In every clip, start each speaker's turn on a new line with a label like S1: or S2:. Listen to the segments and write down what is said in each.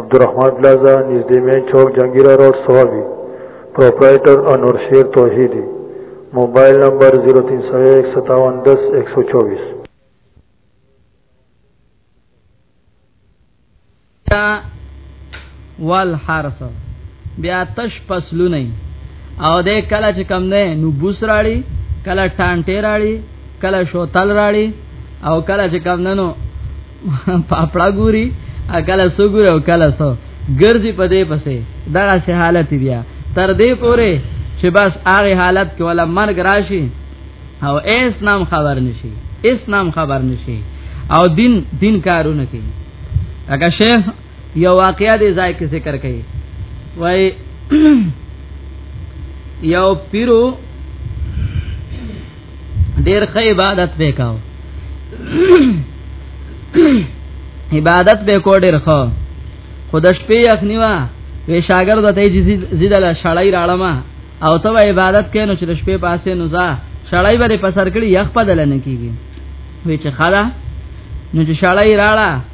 S1: عبدالرحمن پلازا نزد مین چوک جنگیرہ روڈ سوابی پروپرائٹر انور شیر توحیدی موبائل نمبر زیرو تین سو ایک ستاون دس ایک سو چوبیس
S2: والحرس بیا تش فصلونه او د کله چې کم نه نو بوس راړي کله ټانټې راړي کله شوتل راړي او کله چې کم نه نو پاپړا ګوري اکل سو ګوري او کله سو ګرځي په دې پسې دا سه حالت بیا تر دې پوره چې بس هغه حالت کې ولا مرګ راشي او ایس نام خبر نشي ایس نام خبر نشي او دین دین کارونه کوي اګه شیخ یو واقعیا دی ځای کې ذکر کړي وای یو پیرو ډیر ښه عبادت وکاو عبادت به کو ډیر ښه خود شپې اخنی وا وی شاګرد ته زیدل شړای راړم او ته عبادت کینو چې شپې پاسه نو ځا شړای به په سر کړی یخ په دل نه کیږي وی چې خاله نو چې شړای راړه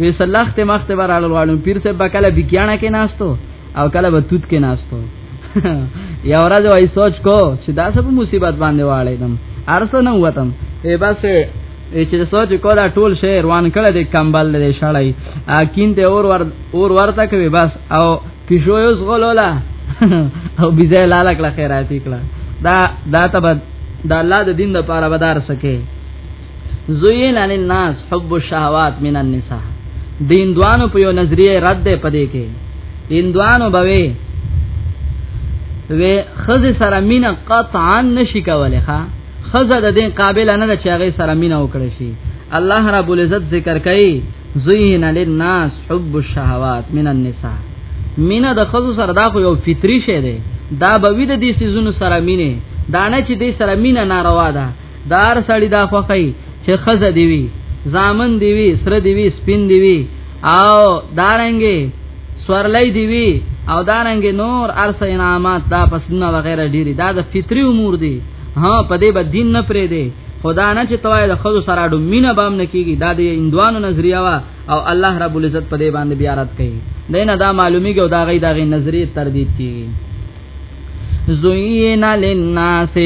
S2: وی صلاح ته مخ ته برال وړم پیر صاحب کله بکیانه کې ناستو او کله به توت کې ناستو یا ورځ وای سوچ کو چې دا سب مصیبت باندې واړې دم ارسه نه وتم ای بس چې سوچ کو دا ټول شی روان کړه د کمبل دې شړای اکین ته اور ور اور ورته کوي بس او کیشو یو زغلولا او بيځه لاله کړه خیراتي کړه دا دا ته دا الله د دین لپاره بدار سکے زوین عن الناس حب الشهوات من النساء دین دوانو په یو نظریه رد ده پدې کې دین دوانو بوي وې خزه سره مینا قطعا نشي کوله ها خزه د دین قابل نه ده چې هغه سره مینا وکړي شي الله رب العزت ذکر کوي زوین عن الناس حب الشهوات من النساء مینا د خزو سره دا خو یو فطری شی دی دا به وی د دې سيزونو سره مینه دا نه چې دې سره مینه ناروا ده دار سړی دا خوخی چې خزه دی وی زامن دی وی سره دی وی سپین دی وی او دارنګي سورلای دی وی او دارنګي نور ارس انعامات دا پسنه وغیرہ ډیری دا د فطری امور دی ها په دې به دین نه پرې دی خدا نه چې توای د خود سره ډو مینه بام نه کیږي دا د اندوانو نظریه وا او الله رب العزت په دې باندې بیا رات کوي دینه دا معلومیږي او دا غي دا غي نظریه تردید کیږي زوین للناس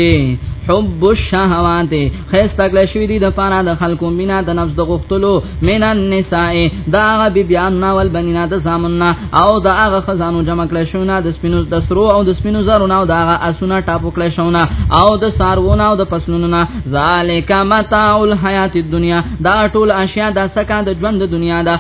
S2: حب الشهوات خسته کله شوې دي د پاره د خلکو مینا د نفس د غختلو من النساء دا غ بی بیان نا ول بنینا د زامننا او دا غ خزانو جمع کله شونه د سپینو د سرو او د سپینو زرو نو دا غ اسونه ټاپو کله شونه او د سارونه او د پسلونو نا ذالک متاع الحیات الدنیا دا ټول اشیاء د سکه د ژوند د دنیا دا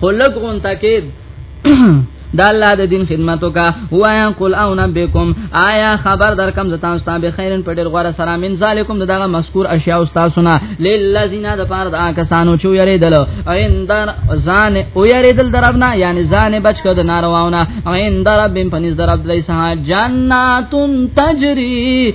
S2: خو لګ غون تکید دا الله د دین خدمت وکا وایا قل او نبیکم آیا خبر در کم زتان ستا به خیرن په ډیر غوړه سره من ذالکم دغه مذکور اشیاء استاد سنا للذین د پاره د کسانو چې یریدل ایندر ځان او یریدل دربنا یعنی ځان بچ کړه د نارواونه ایندر بیم پنځ درب دای سه جناتون تجری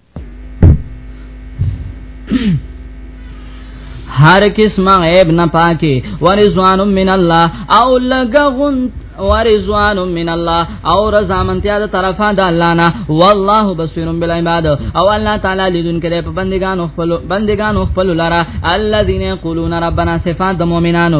S2: هر قسم عیب نه پاکي ورزوان من الله او لګغون ورزوان من الله او رضا منتیا د طرفه د الله نه والله بصیر بالعباد او الله تعالی لیدون کړي په بندگانو خپل بندگانو خپل لاره الذين يقولون ربنا صفات د مؤمنانو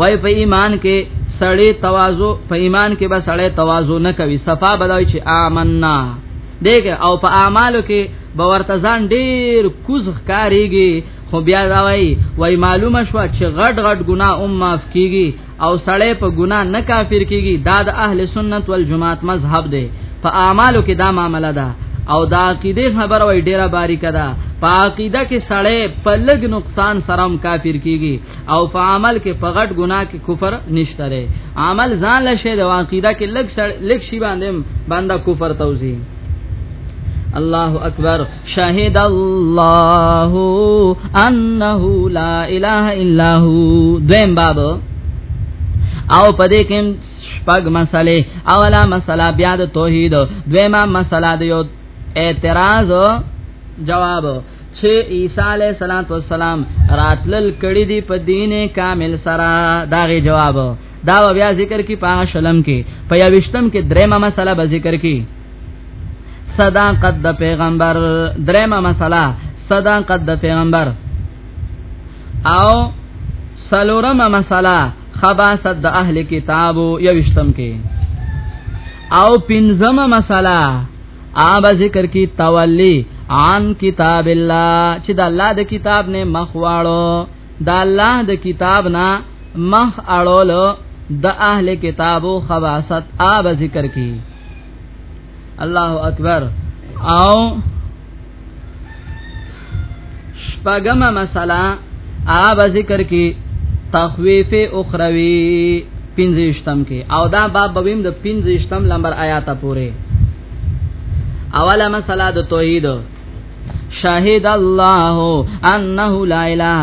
S2: وای په ایمان کې سړی تواضع په ایمان کې به سړی تواضع نه کوي صفا بدای چې آمنا دیګه او په اعمالو کې به ورته ځان ډیر کوز ښکاریږي خو بیا دا وای وای معلومه شو چې غټ غټ ګناه او معاف کیږي او سړی په ګناه نه کافر کیږي دا د اهل سنت والجماعت مذهب دی په اعمالو کې دا معاملې ده او دا عقیده خبر وای ډیره باریکه ده په عقیده کې سړی په لګ نقصان سره کافر کیږي او په عمل کې په غټ ګناه کې کفر نشته دی عمل ځان له شه د عقیده کې لګ سړ لګ شی باندې باندې کفر توزی الله اکبر شهد الله انه لا اله الا هو دیم باب او پدې کې شپږ مسلې اوله مسله بیا د توحید دویمه مسله د یو اعتراض جواب چې عیسی علیه السلام راتلل کړي دي په دین کامل سره داغه جواب دا بیا ذکر کی په شلم کې په یوشتم کې درېمه مسله به ذکر کی صداقت د پیغمبر درېمه مسله صداقت د پیغمبر او سلورمه مسله خباست د اهل کتابو یوشتم کې او پنځمه مسله آب ذکر کی تولی عن کتاب الله چې د الله د کتاب نه مخ واړو د الله د کتاب نه مخ اړولو د اهل کتابو خواصت آب ذکر کی الله اکبر او شپږم مسله آب ذکر کی تخویف اخروی پنځشتم کې او دا باب بویم د پنځشتم لمبر آیات پورې اوله مسله د توحید شاهد الله انه لا اله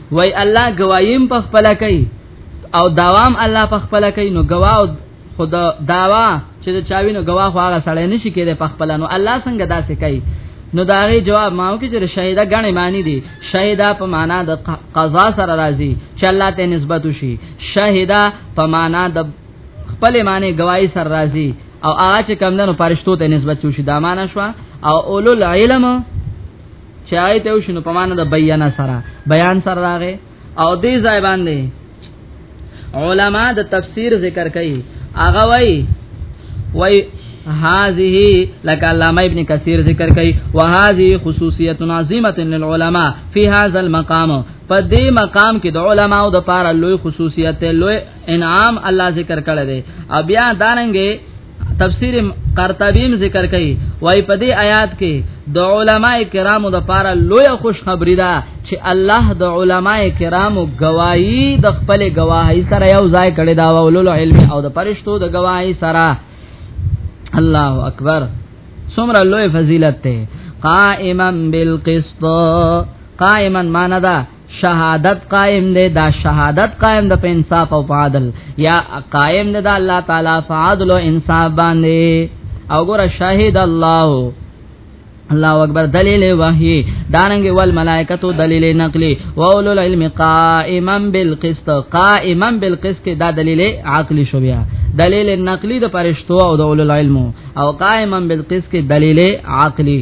S2: وای الله گوایم په خپل کوي او داوام الله په خپل کوي نو گوا او خدا داوا چې د چاوینو گوا خو هغه سړی نشي کېده په خپل نو الله څنګه داسې کوي نو دا غي جواب ماو کې چې شهیدا غنې معنی دي شهیدا په معنا د قضا سره راځي چې الله ته نسبت وشي شهیدا په معنا د خپل معنی گواہی سره راځي او هغه چې کمندونو پرشتو ته نسبت وشي دا معنا شو او اولو العلم چې آیت او شنو په معنا د بیان سره بیان سره راغې او دې ځای باندې علما د تفسیر ذکر کوي هغه وای وای هذه لك علامه ابن كثير ذکر کوي وهذه خصوصيه عظيمه للعلماء في هذا المقام په دې مقام کې د علماو د پاره لوی خصوصیت لوی انعام الله ذکر کړی دی او بیا داننګي تفسیر قرطبی هم ذکر کوي وای په دې آیات کې د علما کرامو د پاره لوی خوشخبری ده چې الله د علما کرامو گواہی د خپل گواهی سره یو ځای کړي دا ولول علم او د پرشتو د گواهی سره الله اکبر څومره لوی فضیلت ته قائما بالقسط قائما معنا ده شهادت قائم دی دا شهادت قائم د په انصاف او عادل یا قائم دی دا الله تعالی فعادل او انصاف باندې او ګره شاهد الله الله اکبر دلیل وحی دارنګ ول ملائکتو دلیل نقلی و اولو العلم قائما بالقسط قائما بالقسط دا دلیل عقلی شو بیا دلیل نقلی د پرشتو او د اولو العلم او قائما بالقسط دلیل عقلی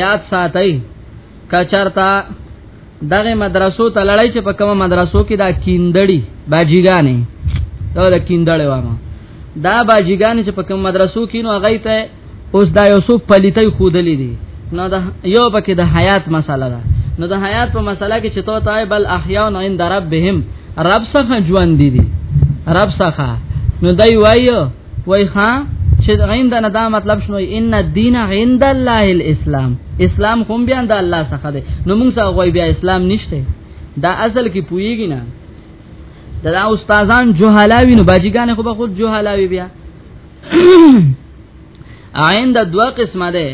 S2: یاد ساتئ کچرتا دغه مدرسو ته لړای چې په کومه مدرسو کې دا کیندړي باجیګانی دا د کیندړې وامه دا باجیګانی چې په کومه مدرسو کې نو هغه ته اوس دا یو څو پلیتې خودلې دي نو دا یو پکې د حیات مسله ده نو د حیات په مسله کې چې تو تای بل احیاء عند ربهم رب څخه ژوند دي رب څخه نو دای وایو وای ها چې عندنا دا مطلب شنو ان الدين عند الله الاسلام اسلام هم بیا د الله څخه دی نو موږ څنګه غوي بیا اسلام نشته دا اصل کې پويږي نه دا, دا استادان جوهلاوی نو باجیګان خو به خود جوهلاوی بیا عند دوا قسمه ده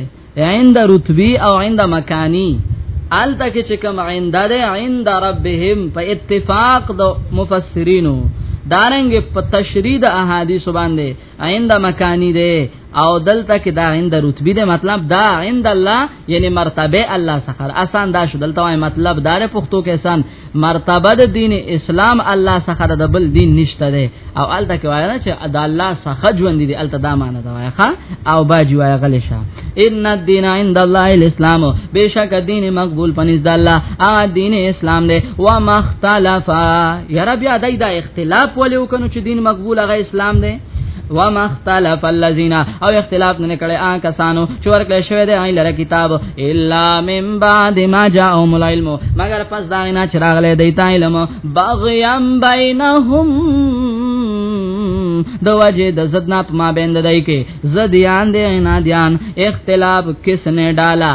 S2: عند رتبی او عند مکانی ال تک چې کوم عند ده عند ربهم په اتفاق د مفسرینو دارنګ په تشرید احادیث باندې عند مکانی ده او دلته کې دا عند رتبی ده مطلب دا عند الله یعنی مرتبه الله سخر آسان دا شو دلته مطلب دار پښتو کې آسان مرتبه د دین اسلام الله څخه د بل دین نشته ده او الته کې وایي چې د الله څخه ژوند دي الته دا معنی دا وایي او باجی وایي غل شه ان الدین عند الله الاسلام بشک دین مقبول پنځ د الله ا دین اسلام ده و مختلفا یا رب یا دای دا اختلاف ولې وکنو چې دین مقبول هغه اسلام ده وما اختلف الذين او اختلاف نه کړي آن کسانو چې ورکړل شوی دی آی لره کتاب الا من بعد ما جاءهم العلم مگر پس دا نه چراغله دی تا علم بغيم بينهم د وجه د زدنا په ما بند دای کې زديان دی نه دیان اختلاف کس نه ډالا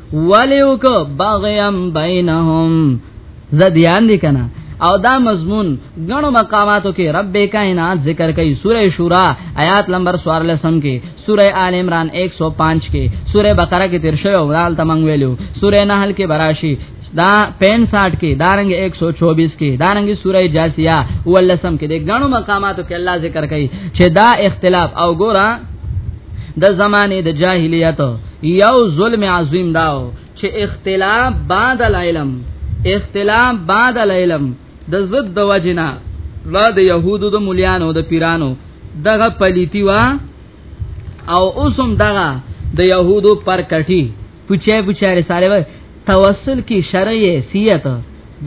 S2: ولیو کو بغیم بینهم زدیان دی کنا او دا مضمون غنو مقاماتو کې رب کائنات ذکر کوي سوره شورا آیات نمبر 14 لسم کې سوره آل عمران 105 کې سوره بقره کې تیر شوی ورال تمنګ ویلو سوره نحل کې براشي دا 65 کې دارنګ 124 کې دارنګ سوره جاسیه ولسم کې د غنو مقاماتو کې الله ذکر کوي چې دا اختلاف او ګورا د زمانه د جاهلیت یو ظلم عظیم داو چې اختلاف بعد العلم اختلاف بعد العلم د ضد د وجنا لا د يهودو د مليانو د پیرانو دغه پليتی وا او اوسم دغه د يهودو پر کټي پوچې پوچې رساله و توسل کی شرعیه سیت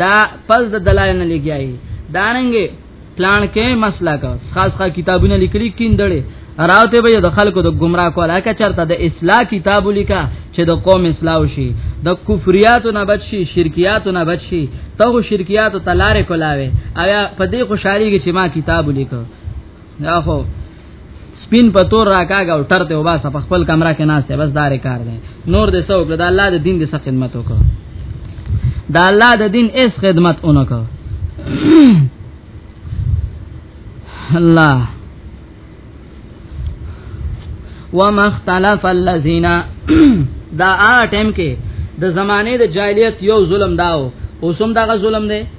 S2: دا پس د دلایل نه لګیای داننګ پلان کې مسله کا خاص خاص کتابونه لیکلي کیندړې راوته به د خلکو د گمراه کول اکه چرته د اصلاح کتاب لیکا چې د قوم اصلاح شي د کفریات نه بچ شي شرکیات نه بچ شي ته شرکیات تلارې کولاوي او په دې خوشحالي کې چې ما کتاب لیکو دا خو سپین په تور راکاګ او ټر ته وباسه په خپل کمره کې ناشته بس دار کار دی نور دې څوک د الله د دین د څخه خدمت وکړه د الله د دین اس خدمت اونکړه الله وما اختلف الذين دا ا ټیم کې د زمانه د جاهلیت یو ظلم داو اوسم دغه ظلم دی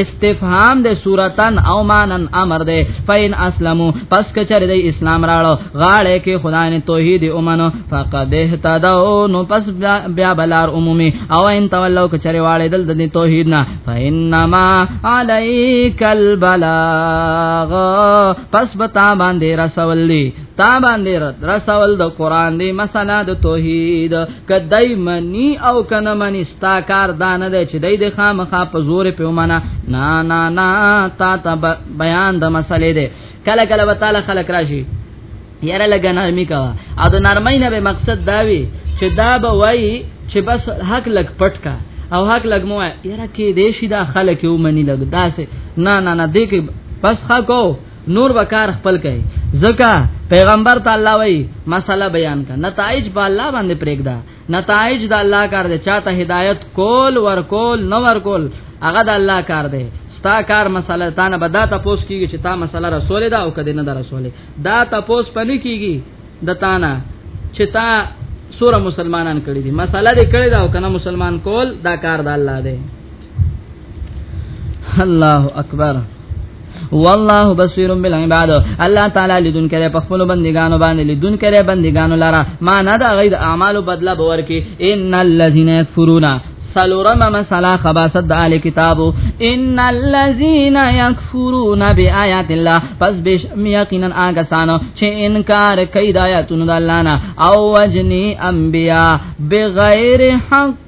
S2: استفهام د صورتن او مانن امر ده فین اسلمو پس کچر د اسلام راړو غاړه کې خدای نه توحید اومنو فقد اهتدوا نو پس بیا بلار عمومي او ان تولو کچر واړې دل د توحید نه فینما علیک البلاغ پس بتا باندې رسول دی تا باندې رد رسول د قران دی مسله د توحید کدی منی او کنه منی ستا کار دان دی چې دای د خامخا په زور په ومنه نا نا نا تا ته بیان د مسلې دی کله کله وتعالى خلق راشي یاره لګنه می کا او د نرمۍ نه به مقصد داوي چې دا به وای چې بس حق لګ پټ کا او حق لګ مو یاره کې دیشي دا خلک یو منی لګ داسې نه نه نه دې کې بس خا کو نور وکار خپل کوي ځکه پیغمبر تعالی وای مسله بیان کا نتایج په الله باندې پرېږده نتایج د الله کار دی چاته هدایت کول ور کول نو ور کول هغه د الله کار دی ستا کار مسله تا نه بدا تاسو کیږي چې تا مسله رسول ده او کدی نه ده رسول دا تاسو پنه کیږي د تانا چې تا سوره مسلمانان کړی دي مسله دې کړی دا او کنه مسلمان کول دا کار د الله دی الله اکبر والله بصیر بالعباد الله تعالی لیدون کړي په خپل بندگانو باندې لیدون کړي بندگانو لاره ما نه دا غید اعمال بدله باور کې ان الذين يكفرون سلورم مسلا خباست د اهل کتابو ان الذين يكفرون بآيات الله پس بش یقینا هغه سانو چې انکار کوي د آیاتونو د الله نه او وجني انبیا بغیر حق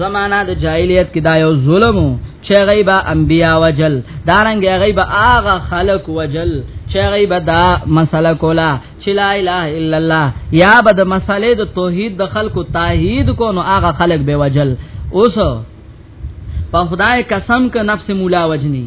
S2: زمانہ د جاهلیت کې دا یو ظلم چې غیبا انبیا وجل دارنګ غیبا اغه خلق وجل چې غیبا دا مسله کولا چې لا اله الا الله یا بد مسله د توحید د خلق تایید کو نو اغه خلق به وجل اوس په خدای قسم ک نفس مولا وجنی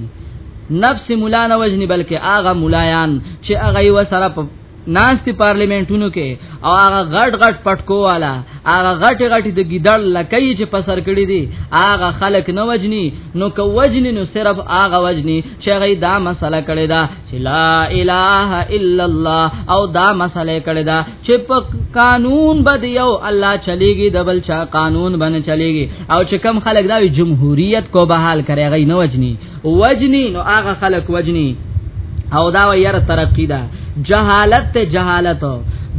S2: نفس مولا نه وجنی بلکې اغه مولایان چې اغه و سره ناست پارلیمنتونو کې او هغه غټ غټ پټکو والا هغه غټ غټ د ګیدړ لکې چې په سر کړی دي هغه خلک نه وجني نو کو وجني نو صرف هغه وجني چې غي دا مسله کړی دا چې لا اله الا الله او دا مسله کړی دا چې په قانون بد یو الله چلیږي د بل چا قانون باندې چلیږي او چې کم خلک دا جمهوریت کو بحال کړي غي نه وجني وجنی نو هغه خلق وجنی او دا یره ترقی ده جهالت ته جهالت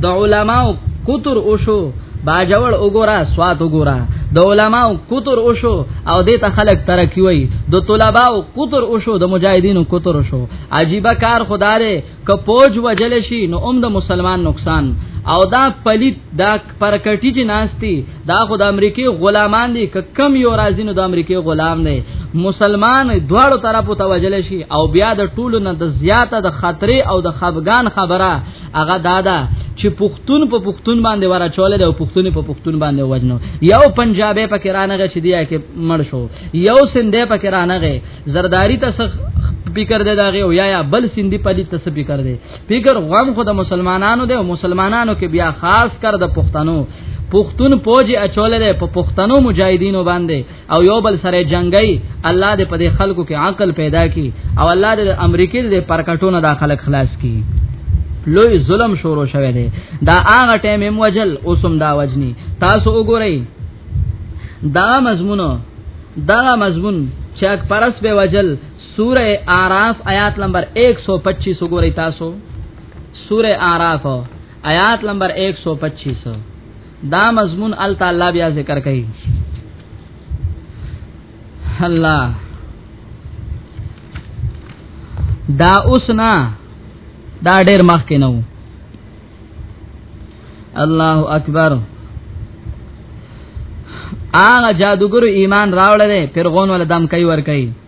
S2: د علماو کتر او شو باجوړ وګورا سواد وګورا د علماو کتر او شو او د ته خلق ترقی وای د طلباو کتر او شو د مجاهدینو کتر او شو عجیب کار خداره ک پوج وجل شي نو اوم د مسلمان نقصان او دا پلیت دا پر کټی چې ناشتي دا خو د امریکای غلامان دي ک کم یو راځي نو د امریکای غلام نه مسلمان دواړو طرفو ته وجل شي او بیا د ټولو نه د زیاته د خطر او د خفغان خبره هغه دادا چې پښتون په پښتون باندې ورا چولې د پښتون په پښتون باندې وجنو یو پنجابې پکې رانغه چې دی کې مړ شو یو سندې پکې رانغه زرداری ته فکر دی داغه او یا یا بل سندي پدی ته فکر دی فکر غم خو د مسلمانانو دی او مسلمانانو کې بیا خاص کر د پښتنو پښتون پوج اچول دی په پښتنو مجاهدینو باندې او یو بل سره جنگي الله دې په دې خلکو کې عقل پیدا کړي او الله دې امریکای دې پرکټونه دا خلک خلاص کړي لوی ظلم شروع شوه دی دا هغه ټیم هم وجل اوسم دا وجنی تاسو وګورئ دا مضمون دا مضمون چې اک پرس به وجل سوره اعراف آیات نمبر 125 وګورئ تاسو سوره اعراف آیات نمبر 125 دا مضمون ال تعالی بیا ذکر کړي الله دا اوسنا دا ډېر مخ کې نو الله اکبر آغا جادوګر ایمان راوړل فرعون ول دم کوي ور کوي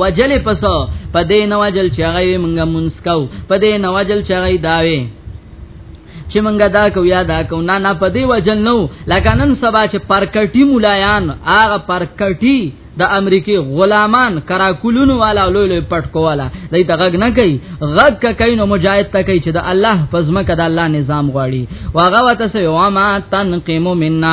S2: وجل پس په دې نو وجل چې هغه مونږه مونږ کو په دې نو وجل چې هغه داوي چې مونږه دا کو یا دا کو نه نه په دې وجل نو لکه نن سبا چې پرکټي مولایان هغه پرکټي د امریکای غلامان کراکولونو والا لوی لوی پټ کواله دای ته غږ نه کوي غږ ک کوي نو مجاهد ته کوي چې د الله پزما کده الله نظام غواړي واغه وته سو ما تنقم منا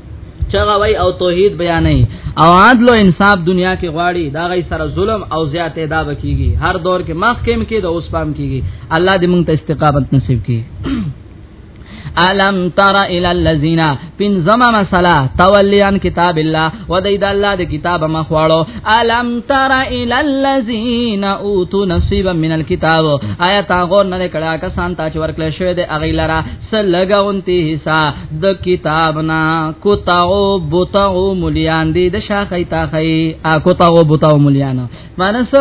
S2: چغوي او توحید بیانې او عدل او انصاف دنیا کې غواړي دا غي سره ظلم او زیاتې دا بکیږي هر دور کې مخکم کې د اوس پام کیږي الله دې موږ ته استقامت نصیب کړي الم تر ال الذین پنځمه مسله تولیان کتاب الله و د اید الله د کتاب مخواړو الم تر ال الذین اوتو نصیبا من الكتاب آیا تا غور نه کړه کسان تا چې ورکل شوی د اغیلرا سلګونتی حصہ د کتابنا کوتاو بوتاو مليان دي د شاخي تاخي ا کوتاو بوتاو مليان مانس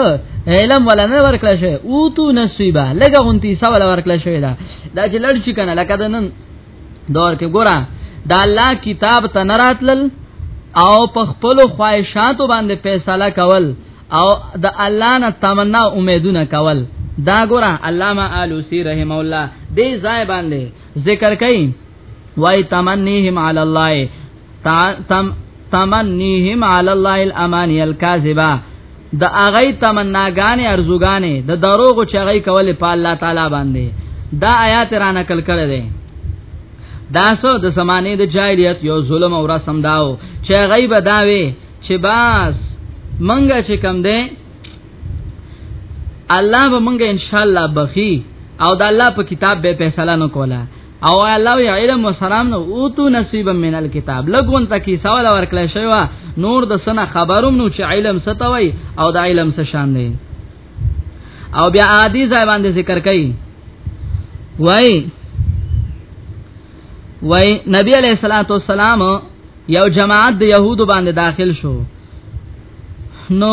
S2: علم ولا نه ورکړل شي او تو نصيبه لګه غونتی سوال ورکړل شي دا دا چې لړ شي کنه لکه دنن دور کې ګورا دا الله کتاب ته نراتل او په خپل خواهشاتو باندې فیصله کول او د الله نه تمنا امیدونه کول دا ګورا علامه الوسی رحم الله دې ځای باندې ذکر کوي وای تمنیهم علی الله تم تمنیهم علی الله الامانی الکاذبه د اغه تمناګانې ارزوګانې د دروغ چغې کولې په الله تعالی باندې دا آیات را نقل کړی دی دا سو د زمانه د جاهلیت یو ظلم او رسم داو چې غیب داوي چې باس منګه چې کم دی الله به مونږه ان شاء الله بخي او د الله په کتاب به فیصله نه کوله او الله یا علم وسلام نو او تو نصیب من الكتاب لګون ته کی سوال ورکړی شوی نور د سنه خبروم نو چې علم ستوي او د علم څه شان دی او بیا عادی ځای باندې ذکر کړي وای وای نبی علیہ الصلوۃ والسلام یو جماعت د يهودو باندې داخل شو نو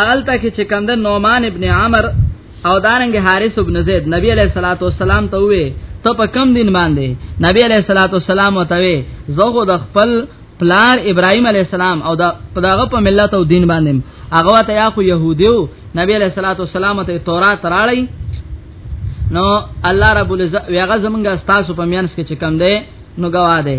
S2: اغل ته کې چې کوم د نومان ابن عمر او دارنګ حارث ابن زید نبی علیہ الصلوۃ والسلام ته وې ته په کم دین باندې نبی علیہ الصلوۃ والسلام ته وې زغه د خپل پلار ابراهيم عليه السلام او دا پداغه په ملت او دین باندې هغه ته یا خو يهوديو نبی عليه الصلاه والسلام ته تورات راړی نو الله رب العزت ویغه زمونږه تاسو په میانس کې چې کم دی نو گواه دی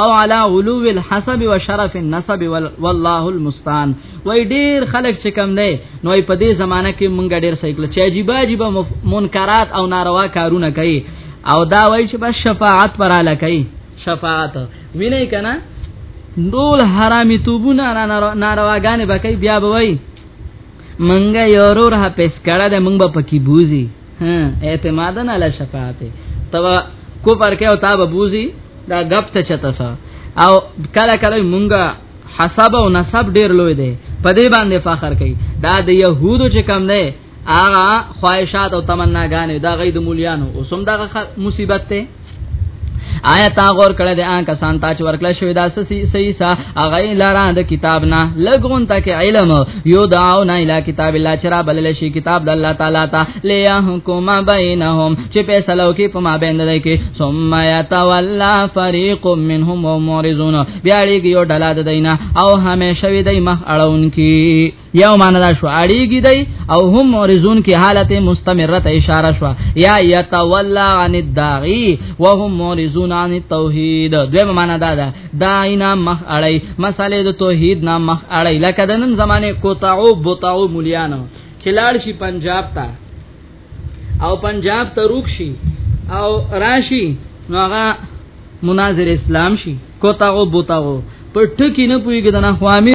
S2: او علا علو الحسب وشرف النسب والله المستعان وای ډیر خلک چې کم نه نو په دې زمانہ کې مونږ ډیر سایکل چې عجیب عجیب منکرات او ناروا کارونه کوي او دا وای چې بس شفاعت پر اله کوي شفاعت ویني کنه ډول حرامي توبونه نارواګانې بکې بیا به وای منګه یورور ها پس کړه د منګه پکې بوزي اعتمادن علی شفاعت تبا کفر کې او تاب بوزي دا غپ ته چتا سا او کله کله مونږه حسب او نسب ډیر لوی دی په دې باندې فخر کوي دا د يهودو چې کم نه هغه خواهشات او تمناګانې دا غي د مولیانو اوسم دا مصیبت ته آیا تا غور کړه د ان کسان ته چې ورکړل شوی دا سسی سیسا اغه لاره د کتاب نه لګون تک علم یو داو نه اله کتاب الله چرا بلل شي کتاب د الله تعالی ته لیا حکم بینهم چې فیصلو کې په ما بند دی کې ثم یتولا فریق منهم ومورزون بیا لري یو ډلا د دینه او همیشه وي د مخ اړون کې یو معنی دا شو اړیږي دی او هم مورزون کې حالت مستمره ته اشاره شو یا یتولا عن الداعی وهم مورزون عن التوحید دویم معنی دا ده داینا مخ اړی مسالې د توحید نه مخ اړی لکه د نن زمانه کوتاو بوتاو مليانو چې لاړ شي پنجاب ته او پنجاب ته روک شي او راشي نو هغه مناظر اسلام شي کوتاو بوتاو پر ټکی نه پويګدنه خوامي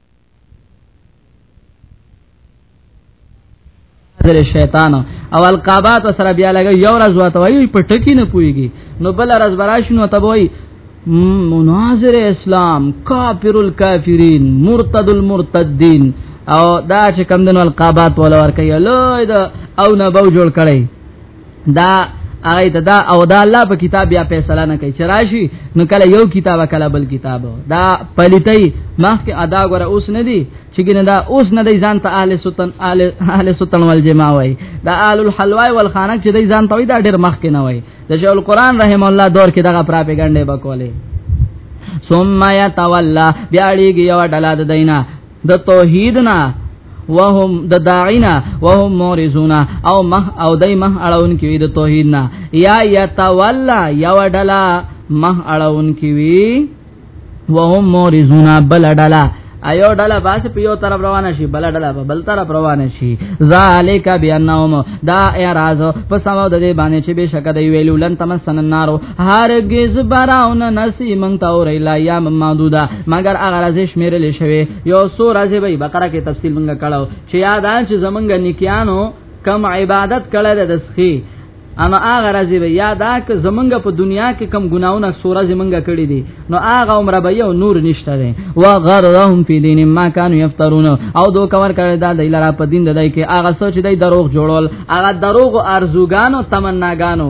S2: حاضر شیطان او القابات سره بیا لګي یو راز وته وي په ټکی نه پويږي نو بل راز براشنو ته وي مناظر اسلام کافر الکافرین مرتد المرتدین او دا چې کم دنو القابات ولا ور کوي لوی دا او نه بو جوړ کړي دا هغه ته دا او دا الله په کتاب بیا فیصله نه کوي چرایشي نو کله یو کتاب کله بل کتاب دا پلیتای مخکې ادا غره اوس نه دی چې ګنه دا اوس نه دی ځان ته اهل سنت اهل اهل سنت والجماع وای دا اهل الحلوا والخانه چې دی ځان ته وای دا ډیر مخکې نه وای د شیخ القران رحم الله دور کې دغه پراپګاندا وکولې ثم يتولى بیا لري یو ډلا د دینه د توحید نه وهم د داعینا وهم مورزون او مه او دای مه اړون کی د توحید نه یا یتولا یا وډلا مه اړون کی وی وهم مورزون بل ډلا ایو ډله باس په یو طرف روانه شي بل ډله په بل طرف روانه شي ذالک بانهم دا اعتراض په سمو د دې باندې چې بشک دی ویلو لن تمسن النار هرگز براو نه نسی مونږ ته اور الا ایام معدوده مگر هغه ورځې شمیرل شوی یو سو ورځې به بقره کې تفصیل مونږ کړو چې یادان چې زمونږ نیکیانو کم عبادت کړه د دسخي اما هغه راځي به یادا ک زمونږ په دنیا کې کم ګناونه سوره زمونږ کړی دي نو هغه عمر به یو نور نشته دي و غرهم فی دین ما کانوا یفترون او دو کور کړی دا د لاره په دین دای کې هغه سوچ دی دروغ جوړول هغه دروغ ارزوګانو تمناګانو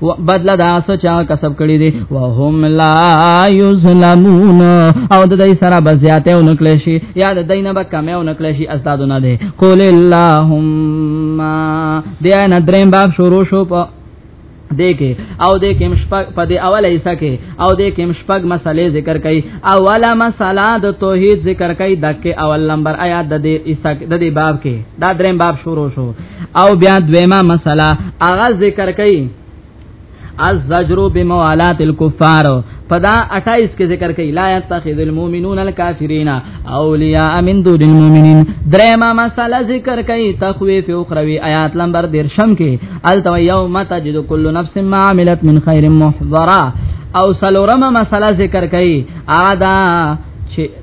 S2: بدل دا سچا کسب کړی دی وهم لا یظلمون او د دې سره بزیاته او نکلی شي یا د دینه به کمه او نکلی شي استادونه دی قول اللهم دی نه دریم باب شروع شو په دې کې او دې کې مشپق په دې اوله حصہ کې او دې کې مشپق مسلې ذکر کړي اوله مسله د توحید ذکر کړي دکې اول نمبر آیات د دې حصہ د دې باب کې دا دریم باب شروع شو او بیا دویمه مسله هغه ذکر کړي الزجر بموالات الكفار پدا 28 کې ذکر کړي لا يتخذ المؤمنون الكافرين اولیاء من دون المؤمنین درېما مسله ذکر کړي تخويف اخروی آیات نمبر 13 شم کې التو یوم تجد كل نفس ما عملت من خير محضرا او سلورمه مسله ذکر کړي ادا چې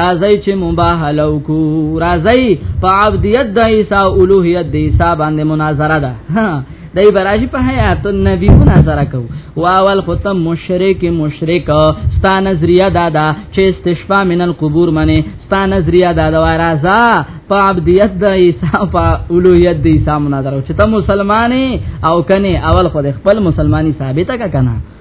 S2: راځي چې مباهله وکړو راځي په عبدیت د عیسی اولوهیت د عیسی باندې مناظره ده دای براشي په حیات النبی مناظره کو واول ختم مشرک مشرک ستا نظریه دادا چې استشفاء من القبور منه ستا نظریه دادا راځه په عبدیت د عیسی په اولوهیت د عیسی مناظره چې ته مسلمانې او کنه اول خو خپل مسلمانی ثابته کا کنه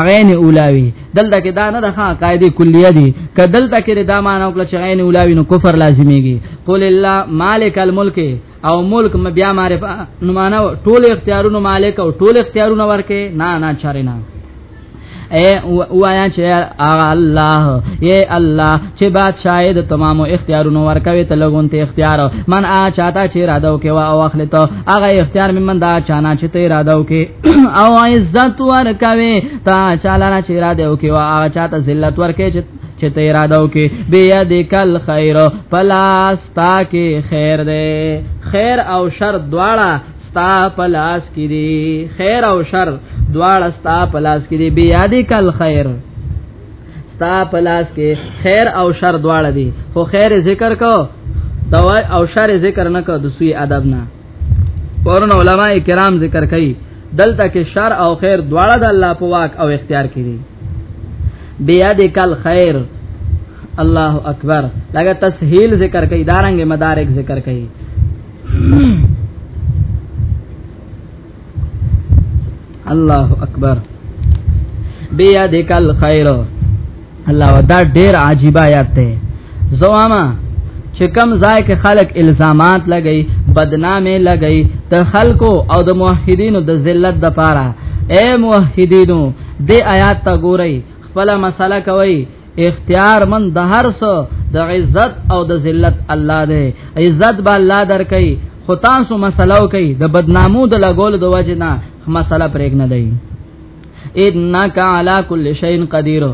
S2: عین اولاوی دلته کې دا نه د ښه قاعده کلیه دي ک دلته کې دا معنی وکړه چې عین اولاوی نو کفر لازمیږي قول الله مالک الملک او ملک بیا معرفه نو معنی ټول اختیارونو مالک او ټول اختیارونو ورکه نه نه چاره نه اے وایا چې اغه الله اے الله چې بادشاہ د تمام اختیارونو ورکوي ته لګون ته اختیار من آ چاته چې را دو کې وا او اخلي ته اغه اختیار ممن دا چانا چې ته را دو کې او عزت ورکوي تا چاله نه چیرې را دیو کې وا هغه چاته ذلت ورکې چې چې ته اراده وکې بیا دې کل خیر پلاس تا کې خیر دې خیر او شر دواړه ستا پلاس کې دي خیر او شر دواړه ستا پلاس کې دي بیا دې کل خیر ستا پلاس کې خیر او شر دواړه دي خو خیر ذکر کو دوا او شر ذکر نه کو د سوی ادب نه پرون علما کرام ذکر کوي دلته کې شر او خیر دواړه د الله په واک او اختیار کې دي بیا د کل خیر الله اکبر لکه تسهیل ذکر کوي دارنګ مدارک ذکر کوي الله اکبر بیا د کل خیر الله ودا ډیر عجیب آیات ده زواما چې کم ځای کې خلک الزامات لګي بدنامي لګي د خلکو او د موحدینو د ذلت د پاره اے موحدینو دې آیات ته ګورئ خپل مسله کوي اختیار من د هر څه د عزت او د ذلت الله دی عزت به الله درکې خو تاسو مسلو کوي د بدنامو د لګول د وجنه مسله پرېګ نه دی انک علی کل شیء قدیر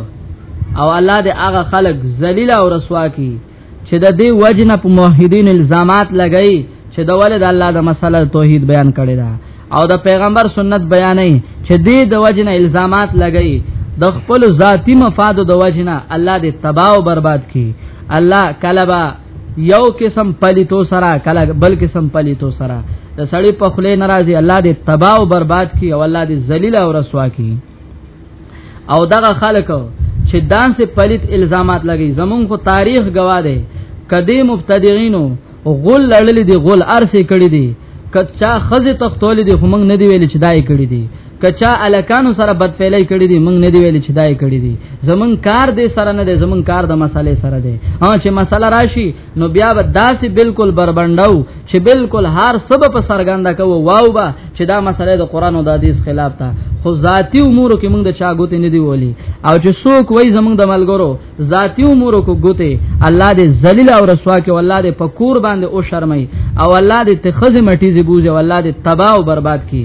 S2: او الله دې هغه خلق ذلیل او رسوا کی چې د دې وجنه په موحدین الزامات لګئی چې د ولید الله د مسله توحید بیان کړی دا او د پیغمبر سنت بیانې چې دې د وجنه الزامات لګئی د خپل ذاتی مفاد د وجنه الله دې تباہ او برباد کی الله کلبا یو قسم پلیتو سره کله بل قسم پلیتو سره د سړی په خله ناراضي الله دې تباہ او برباد کړي او الله دې ذلیل او رسوا کړي او دغه خلک چې دانسې پلیت الزامات لګي زمون خو تاریخ گواه دی کدی مبتدعينو غول لړل دي غول ارسه کړی دي کچا خزه تختول دي هم نه دی ویل چې دای کړی دي کچا الکانو سره بد فعلی کړی دي مونږ نه دی ویل چې دای کړی دي زمون کار دې سره نه دی زمون کار د مسالې سره دی ها چې مسله راشي نو بیا به داسې بالکل بربنداو چې بالکل هر سبب په سرګنده کوو واو با چې دا مسله د قران او د حدیث خلاف ده خو ذاتی امور کې مونږ د چا ګوتې نه دی ولی او چې څوک وای زمونږ د ملګرو ذاتی امور کو ګوتې الله دې ذلیل او رسوا کې والله دې پکور باندې او شرمای او الله دې تخزه مټی زبوزه والله دې تباہ او برباد کی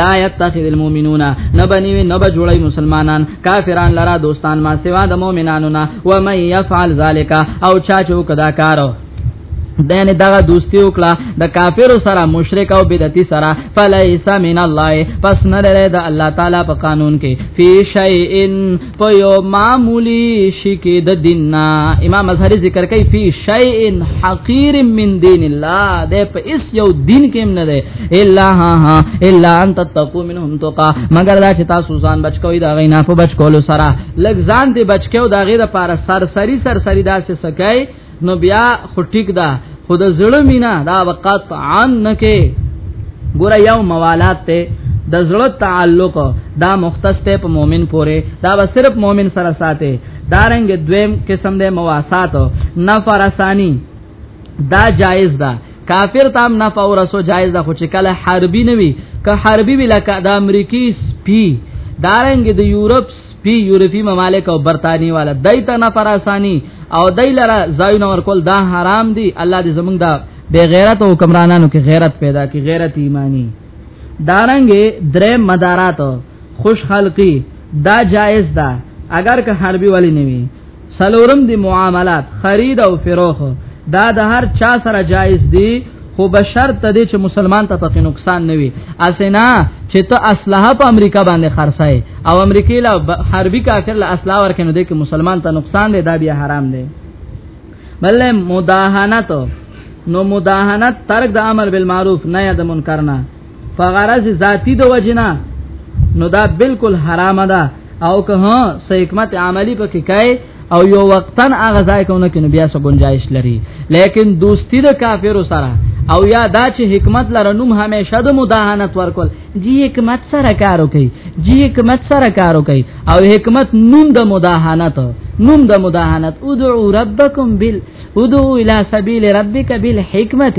S2: لا يتخذ المؤمنون نبني نبا جوړي مسلمانان کافران لرا دوستان ما سوا د مؤمنانو نه و من يفعل ذلك او چا چو کدا کارو دنه دغه دوستی وکړه د کافر سره مشرک او بدعتي سره فلیس من الله پس نه لري د الله تعالی په قانون کې فی شیء په یو معمولی شي کې د دین نه امام مظهری ذکر کوي فی شیء حقیر من دین الله د په اس یو دین کې نه ده الا ها ها الا ان تتقوا منهم تقا مگر دا چې تاسو ځان بچ کوی دا غینا په بچ کولو سره لږ ځان دې بچ کېو دا غیره پر سر سری سر سری داسې سکای نو بیا خو ټیک ده خود زړه مینا دا وقت عن نه کې ګور یو موالات ته د زړه تعلق دا مختص ته په مؤمن پورې دا به صرف مؤمن سره ساته دارنګ دویم قسم د مواسات نفر ثانی دا جایز ده کافر تام نفع او رسو جایز ده خو چې کله حربي نه وي که حربي وی لکه د امریکای سپی دارنګ د یورپ پی یورپی ممالک او برتانی والا دای ته نه پر اسانی او دای لره زاین اور کول دا حرام دی الله دې زمونږ دا بے غیرت او حکمرانانو کې غیرت پیدا کی غیرت ایمانی دارنګ درې مدارات خوش خلقی دا جائز ده اگر که حربي ولی نه وي سلورم دی معاملات خرید او فروخ دا د هر چا سره جایز دی خو به شرط دی چې مسلمان ته پکې نقصان نه وي اسنه چې ته اسلحه په امریکا باندې خرڅای او امریکای له حربي کافر له اسلحه ورکنه دی کې مسلمان ته نقصان دی دا بیا حرام دی بلې مداهنت نو مداهنت ترک د امر بالمعروف نه د منکر نه په غرض ذاتی د وجنا نو دا بالکل حرام ده او که ها سې حکمت عملی په کې کای او یو وقتن هغه ځای کونه کې بیا څه گنجائش لري لیکن دوستی د کافرو سره او یا دا چې حکمت لره نوم همیشه د مداهنت ورکول جی حکمت سره کارو کوي جی حکمت سره کارو کوي او حکمت نوم د مداهنت نوم د مداهنت ادعو ربکم بال ادعو الی سبیل ربک بالحکمت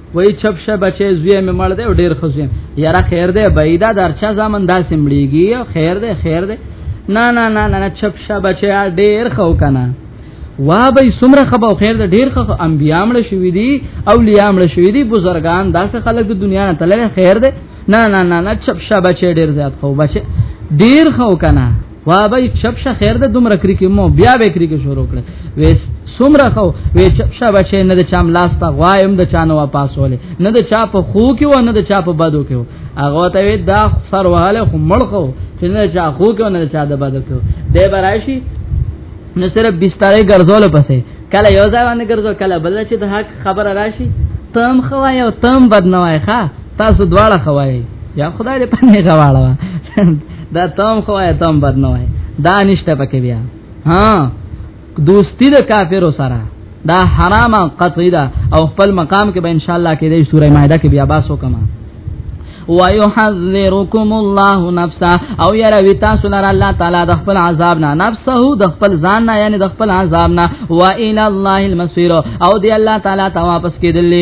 S2: وای چپ شه بچي زوی مې مړ دی او ډیر خزم یاره خیر دی بيدا درچا زمن داسې مړیږي خیر دی خیر دی نه نه نه نه چپ شه بچي ډیر خو کنه وا به سمره خبا خیر دی ډیر خو انبیا مړ شوی دي اولیاء مړ شوی دي بزرګان داسې خلک د دنیا نه تللی خیر دی نه نه نه نه چپ شه بچي ډیر زیات خو بچي ډیر خو کنه وا به چپ شه خیر ده دومره کری کې مو بیا به کری کې شروع کړ وې سمره خو وې چپ شه بچې نه د چام لاس تا غوایم د چانو واپسولې نه د چا په خو کې و نه د چا په بدو کې هغه ته وې دا سرواله خو مړ خو چې نه چا خو کې نه چا د بدو کې دی برایشي نو صرف بسترې ګرځول پسې کله یو ځای باندې ګرځو کله بل چې د حق خبره راشي تم خوای او تم بدنوای ښا تاسو دواړه خوای یا خدای دې پنه غواړه دا تام خو آیا تام بد نه وای دا نشته پکې بیا ها دوستی د کافرو سره دا حرامه قطعی ده او خپل مقام کې به ان شاء الله کې د سوره مائده کې بیا باسو کما ويحذركم الله نفسه او يرى وی تاسو لره الله تعالی د خپل عذاب نه نفسه د خپل ځان نه یعنی د خپل عذاب نه و الى الله المصير او دی الله تعالی ته واپس کیدلی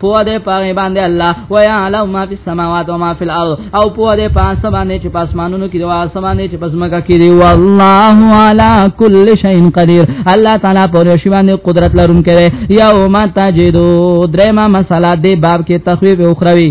S2: پو دې پاره باندې الله و يعلم ما في السماوات وما في الارض او پو دې پاس باندې چې پاسمانونو کې او اسمان دې چې پسمکه کې دی والله على كل شيء قدير الله تعالی پر شی باندې قدرت لرونکی دی یوم تجدو درېما مسله دې باب کې تخویب او خروي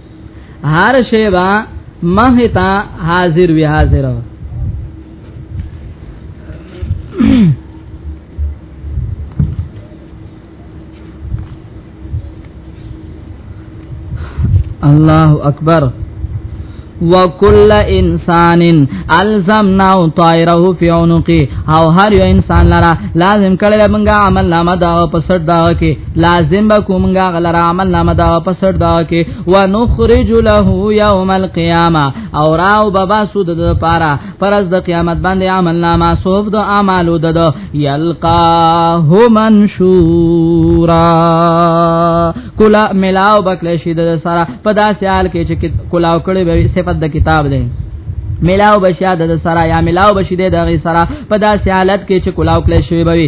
S2: هر شی با مه تا حاضر وی حاضر الله اکبر وکل انسان الزمنا طائره فی عنقه او هر یو انسان لرا لازم کړل موږ عمل نامه دا په سر دا کې لازم به کومګه غلر عمل نامه دا پسړ دا کې ونخرج له یوم القیامه او راو بابا سود د پارا پرز د قیامت باندې عمل نامه صوف د اعمالو د یلقاه منشورا کلا ملاو بکلی شي د سره په داسې حال کې چې کلاو کړي به صفت د کتاب دی ملاو بشیا د سرا یا ملاو بشی د دغه سرا په داسې حالت کې چې کلاو کله شوی بوي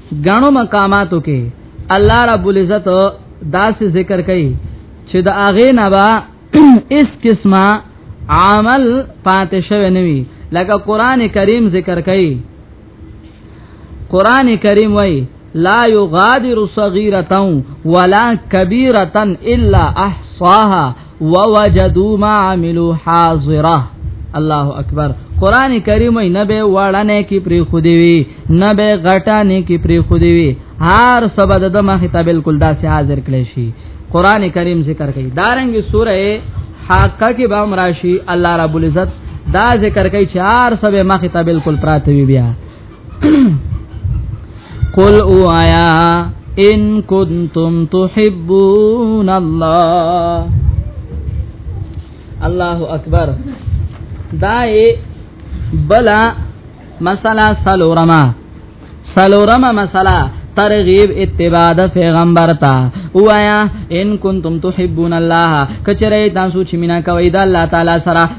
S2: غنو مقاماتو کې الله رب العزت داسې ذکر کوي چې د اغه نه با اس قسمه عمل پاتې شوی نوي لکه قران کریم ذکر کوي قران کریم وای لا یغادر صغیرتا ولا کبیرتا الا احصاها ووجدوا ما عملوا حاضرا الله اکبر قران کریم نه به وړانه کی پری خودی وی نه به غټانه کی پری خودی وی هر سبا د مخه ته بالکل داسې حاضر کړي شي قران کریم ذکر کوي دارنګ سوره حاقه کې به مراشي الله رب العزت دا ذکر کوي چې هر سبا مخه ته بالکل پراته وی بیا قل او آیا ان کنتم تحبون الله الله اکبر دای بلا مساله سلورما سلورما مساله ترغیب اتباع د پیغمبر تا وایا ان کنتم تحبون الله کچره تاسو چې مینا کوي د الله تعالی سره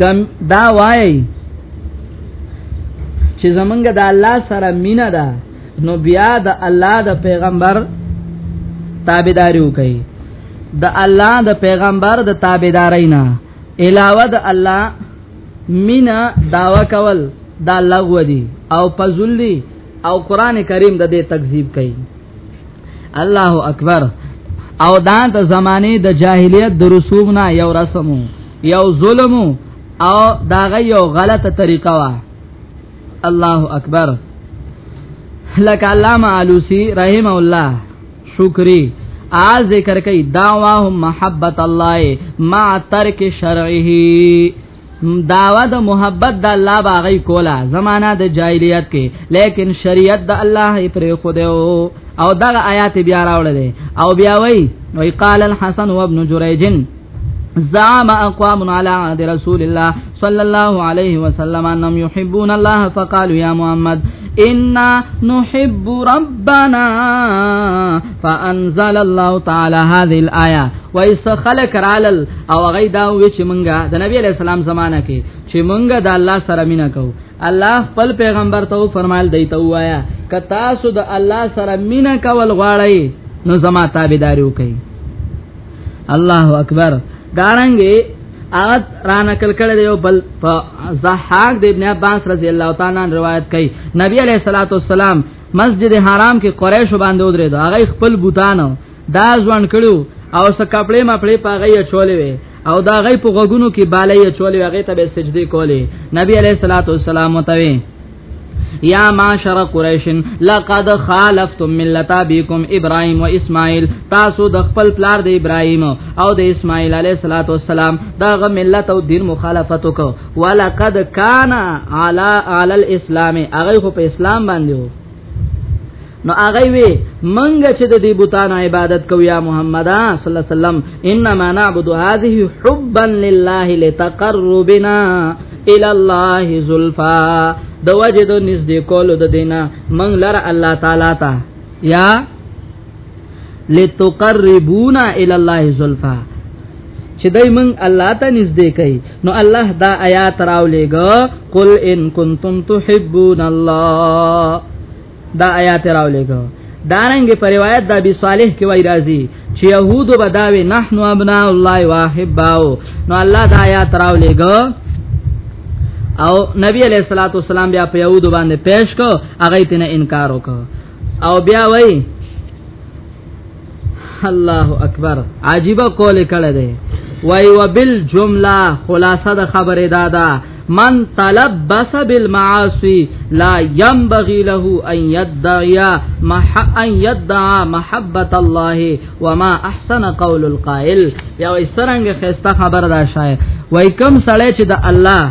S2: کم دا وایي چې زمونږ د الله سره مینا ده نو بیا د الله د پیغمبر تابعداري وکړي د الله د پیغمبر د تابعداري نه علاوه د الله مینا داوا کول دا لغو دي او پزلی او قران کریم د دې تکذیب کوي الله اکبر او دا د زمانه د جاهلیت د رسوم نه یو رسم یو ظلم او دا غي یو غلطه طریقه وا الله اکبر لک علامه علوسی رحم الله شکری ا ذکر کوي دعواهم محبت الله مع ترک شرعه داوا د محبت د الله باغی کولا زمانہ د جاهلیت کې لیکن شریعت د الله پر خوده او دغه آیات بیا راوړل او بیا وی وی قال الحسن وابن جریج زعم اقوام على عهد رسول الله صلى الله عليه وسلم انهم يحبون الله فقالوا يا محمد انا نحب ربنا فانزل الله تعالی هذه الايه وایس خلق رالل او غي دا وی چې مونږه د نبی علی السلام زمانہ کې چې مونږه د الله سره مینا کو الله خپل پیغمبر ته فرمایل دی ته وایا ک تاسو د الله سره مینا کول غواړی نو زما تابعداري وکي الله اکبر دارنګي اغت رانه کل کړه یو بل زحاق د ابن عباس رضی الله تعالی عنہ روایت کړي نبی علیہ الصلوۃ والسلام مسجد حرام کې قریش باندې ودرېدو هغه خپل بوتانو دا ځوان کړو او څه کپڑے ما پړې پاغې چولې وي او دا غي په غوګونو کې بالې چولې هغه ته به سجدي کولې نبی عليه الصلاه والسلام متوي یا معاشر قریش لقد خالفتم ملت ابيكم ابراهيم و اسماعيل تاسو د خپل پلار د ابراهيم او د اسماعيل عليه السلام دا غ ملت او دین مخالفت وکړو ولقد کان علی علی الاسلام هغه خو په اسلام باندې وو نو هغه وی منګه چې د دې بوتان عبادت کو یا محمد صلی الله علیه وسلم انما نعبد هذه حبا لله لتقربنا الى الله زلفا د وجد نږدې کولو د دینه من لره الله تعالی ته یا لتقربونا الى الله زلفا چې دای مونږ الله ته نږدې کړي نو الله دا آیات راولېګو قل ان کنتم تحبون الله دا آیات راولېګو دارنګ په روایت د ابي صالح کې وای راځي چې يهودو بداوي نحنو ابنا الله واحباو نو الله دا آیات راولېګو او نبی علیہ الصلوۃ والسلام بیا په يهودو باندې پیش کو هغه تنه انکار وکړ او بیا وای الله اکبر عجیب قول کړه دی وای وبال جمله خلاصه د خبره دادا من طلب بس بالمعاصی لا ينبغي له ان يدعي مح ان يدعى محبت الله وما احسن قول القائل یا وای سرنګ خسته خبر دا شای وای کم سړی چې د الله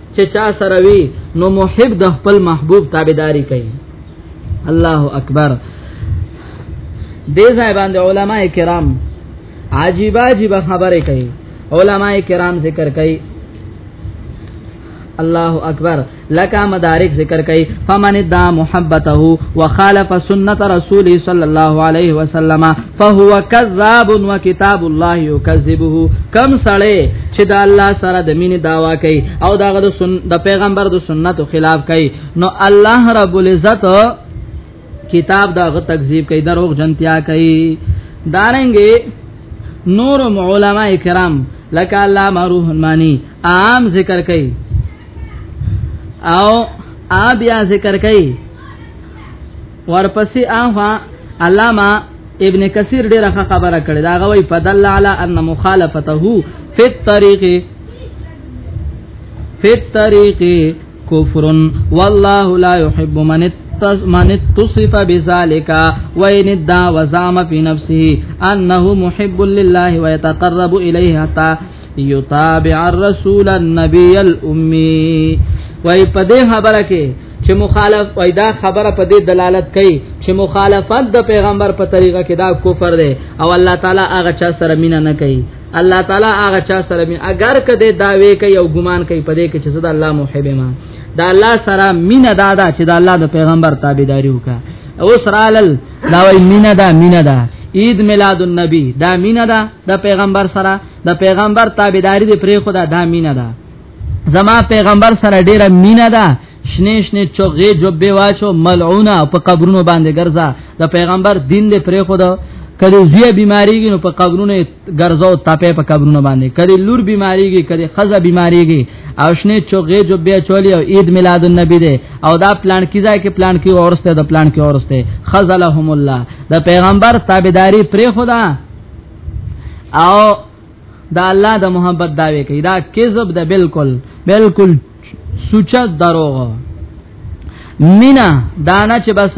S2: چې چا سره وي نو محب د خپل محبوب تابعداري کوي الله اکبر دې ځای باندې علما کرام عجیب عجیب خبره کوي علما کرام ذکر کوي الله اکبر لك مدارک ذکر کوي فمن دا محبته وخالف سنت رسول صلی الله علیه وسلم فهو کذاب وکتاب الله یکذبه کم سړی چې د الله سره د مینې داوا کوي او دغه د سن د پیغمبر د سنتو خلاف کوي نو الله رب العزت کتاب دغه تکذیب کوي دروغ جنتیا کوي دارنګي نور علماء کرام لکه علامه روح المانی عام ذکر کوي او آ بیا ذکر کوي ورپسې اهوا علامه ابن کثیر ډیره خبره کړې دا غوي فدل علی ان مخالفته فی الطريق فی الطريق کفر والله لا يحب من من اتصف بذلك وان ادعى وزعم في نفسه انه محب لله ويتقرب اليه حتى يتابع الرسول النبي الامي وای په دې خبره کې چې مخالف وای دا خبره په دې دلالت کوي چې مخالفت د پیغمبر په طریقه کې دا کفر دی او الله تعالی هغه چا سره مینا نه کوي الله تعالی هغه چا سره مینا اگر کده داوی کوي او ګمان کوي په دې کې چې زه د الله محب ما دا الله سره مینا دادا چې دا الله د پیغمبر تابعداري وکا او سرالل دا وای مینا دا مینا دا عید میلاد النبی دا مینا دا د پیغمبر سره د پیغمبر تابعداري د پرې خدا دا مینا دا زما پیغمبر سره ډیره مینا ده شنه شنه چوغې جوبې واچو ملعونه په قبرونو باندې ګرځا د پیغمبر دین دې پرې خو ده کله زی بیماریږي نو په قبرونو ګرځاو تپه په قبرونو باندې کله لور بیماریږي کله خزه بیماریږي او شنه چوغې جو بیا چولی او عید میلاد النبی دی او دا پلان کی ځای کې پلان کی اورسته د پلان کی اورسته خزلهم الله د پیغمبر تابعداري پرې خدا او دا الله د محبت داوی کوي دا کذب ده بالکل بالکل سوچا دروغ مینا دانا چې بس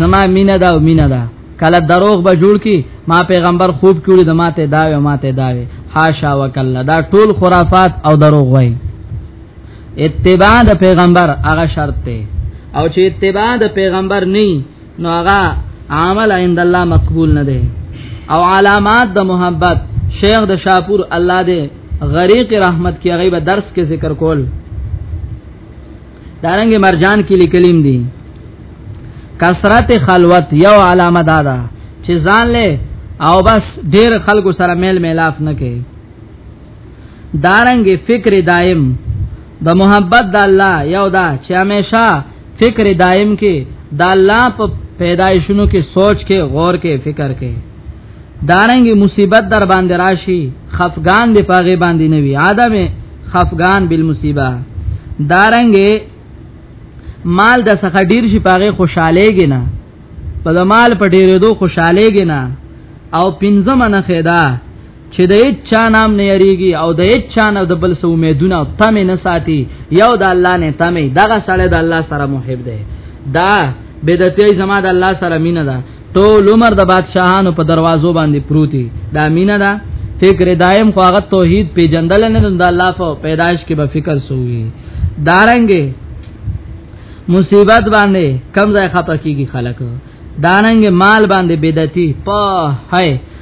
S2: زما مینا دا مینا دا کله دروغ به جوړ کی ما پیغمبر خوب کړی د ماته داوی ماته داوی حاشا وکلا دا ټول خرافات او دروغ وای اتباع د پیغمبر هغه شرط ته او چې اتباع د پیغمبر نه نو هغه عمل عند الله مقبول نه دی او علامات د محبت شیخ د شاپور الله دې غریق رحمت کې هغه به درس کې ذکر کول دارنګ مرجان کې لیکلیم دي کثرت خلوت یو علامه دادا چې ځان له او بس ډیر خلکو سره میل میلاف نه کوي دارنګ فکر دائم د دا محبت د الله یو دا چې همیشه فکر دائم کې د الله په پیدایشونو کې سوچ کې غور کې فکر کې دارنګ مصیبت در باندې راشي خفغان دی پاغه باندې نه وي عدم خفغان بالمصیبه دارنګ مال د څخه ډیر شي پاغه خوشالهږي نه په مال په ډیرې دو خوشالهږي نه او پنځمه نه خیدا چې د هیڅ چا نام نه یریږي او د هیڅ چا نه د بل سو امیدونه او تمه نه ساتي یو د الله نه تمه دغه سړی د الله سره محب دی دا بدعتي زما د الله سره مینه ده ټول عمر د بادشاهانو په دروازو باندې پروتي دا مینه ده فکر دائم خو هغه توحید پیجندل نه د الله په پیدائش کې به فکر سووي دارنګې مصیبت باندې کم ځای خطا کیږي خلک دارنګې مال باندې بدعتي په هاي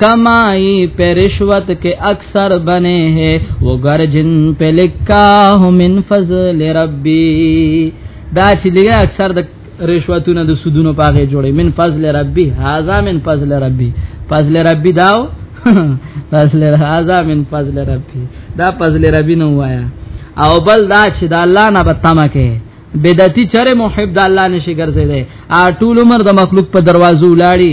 S2: کمائی پہ رشوت کے اکثر بنے ہیں وہ گر جن پہ لکھا ہوں من فضل ربی دا چې لګي اکثر د رشوتونو د سودونو پاغه جوړي من فضل ربي هاذا من فضل ربي فضل ربي داو فضل هاذا من فضل ربي دا فضل ربي نو وایا او بل دا چې د الله نه بتما کې بدعتي چر محب د الله نشي ګرځي دي ا ټول عمر د مخلوق په دروازو لاړي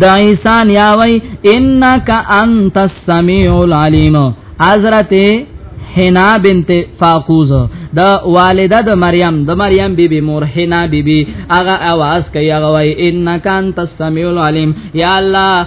S2: دایسان یا وای انک انت السمیع العلیم حضرت حنا بنت فاقوز د والده د مریم د مریم بیبي بی مور حنا بیبي بی هغه आवाज کوي هغه وای انک انت السمیع العلیم یا الله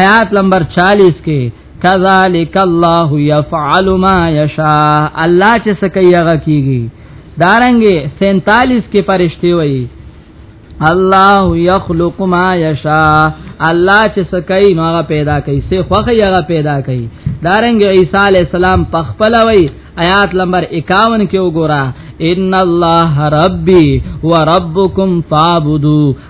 S2: آیات نمبر 40 کې کذالک الله یفعل ما یشاء الله چې سکیغه کیږي دارنګي 47 کې پرشتي وایي الله یخلق ما یشاء الله چې سکای نو هغه پیدا کوي سه خوخه هغه پیدا کوي دارنګ عیسی علی السلام پخپل وای آیات نمبر 51 کې وګوره ان الله ربي وربكم فاعبدوا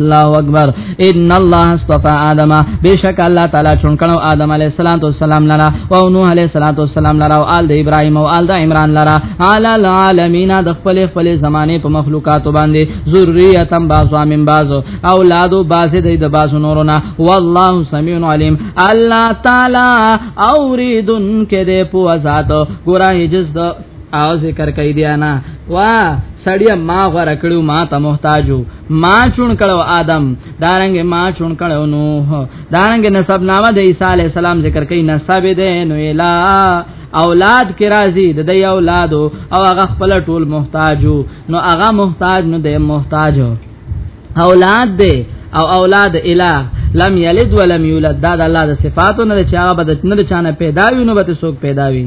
S2: الله اکبر ان الله استفا ادم بشک الله تعالی چون کړو ادم علی السلام تو سلام لرا او نوح علی السلام تو سلام لرا او آل د ابراهیم او آل د عمران لرا علی العالمین د خپل خپل زمانه په مخلوقات باندې ذریاتم بعضو من بعضو اولادو بعض د د بعضو نورونه والله سمیع علیم الله تعالی اوریدن کې د پوزات ګورای جز د او ذکر کوي دی انا وا سړی ما غوړ کړو ما ته محتاجو ما چون کړو ادم دارنګ ما چون کړو نوح دارنګ نسب نامه د عیسی علی السلام ذکر کوي نسب دې نو الا اولاد کی راضی د دی اولادو او هغه خپل ټول محتاجو نو هغه محتاج نو د محتاجو اولاد دې او اولاد اله لم یلد ولم یولد دا د الله د صفاتو نه چې هغه بد نه چانه پیدا وي نو به څوک پیدا وي